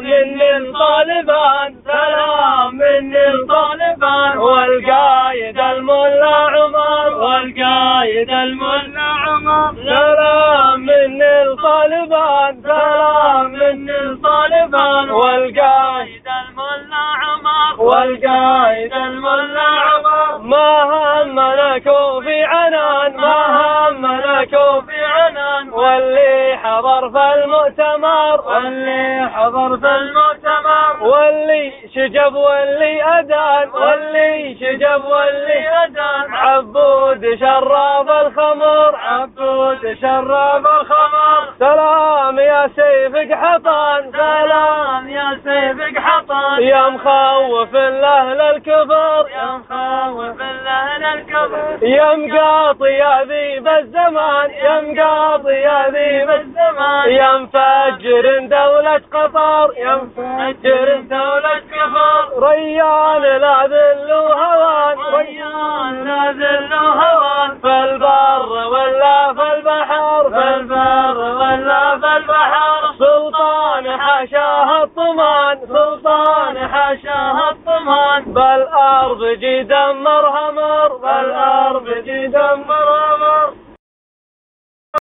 من الطالبان سلام من الطالبان والقايد الملا عمر والقايد الملا عمر. سلام من الطالبان سلام من الطالبان والقايد الملا عمر. والقايد الملا عمر. ما همنا كوفي عنان ما همنا كوفي عنان. واللي حضر في المؤتمر واللي حضر في المؤتمر واللي شجب واللي أدان واللي شجب واللي أدان. عبود شراب الخمر عبود شراب الخمر. سلام يا سيفك حطان سلام يا سيفك حطان. يا مخوف الأهل الكفر يا مخوف الأهل الكفر. يا مقاطي يا ذيب الزمان يا مقاطي يا ذيب يا مفجر دولة قطر. يا مفجر دولة كفر ريان لا ذل وهوان ريان لا ذل وهوان في البر ولا في البحر في البر ولا في البحر سلطان حاشاه الطمان. سلطان حاشاه الطمان. بالأرض جي دمر همر بالأرض جي دمر